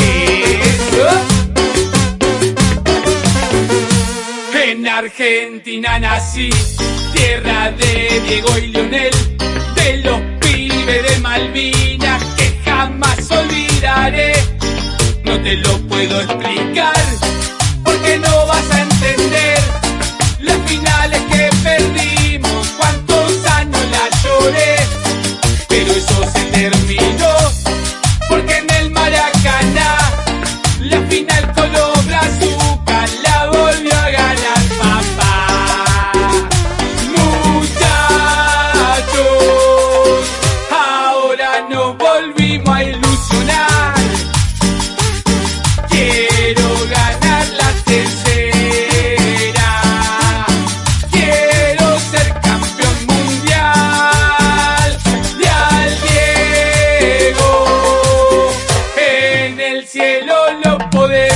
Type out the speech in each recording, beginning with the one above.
Eso. En Argentina nací, tierra de Diego y Lionel, de los pibes de Malvinas que jamás olvidaré. No te lo puedo explicar, porque no vas a entender las finales en el cielo lo podemos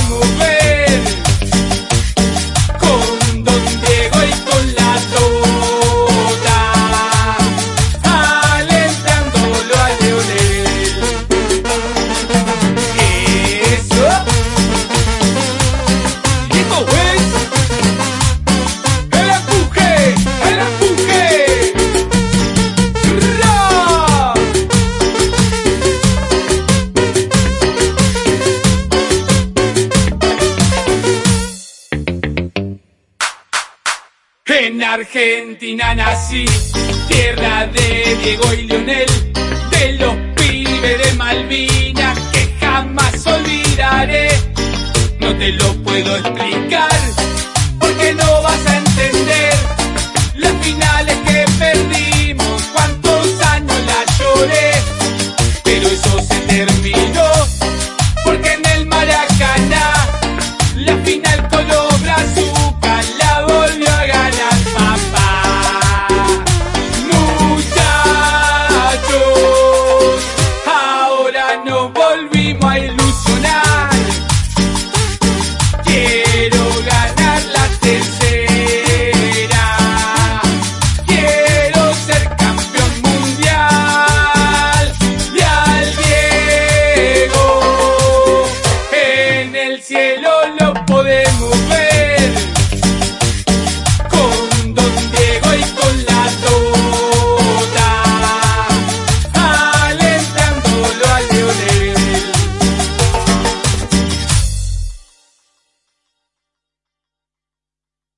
En Argentina nací, tierra de Diego y Lionel, de los pibes de Malvinas que jamás olvidaré. No te lo puedo explicar,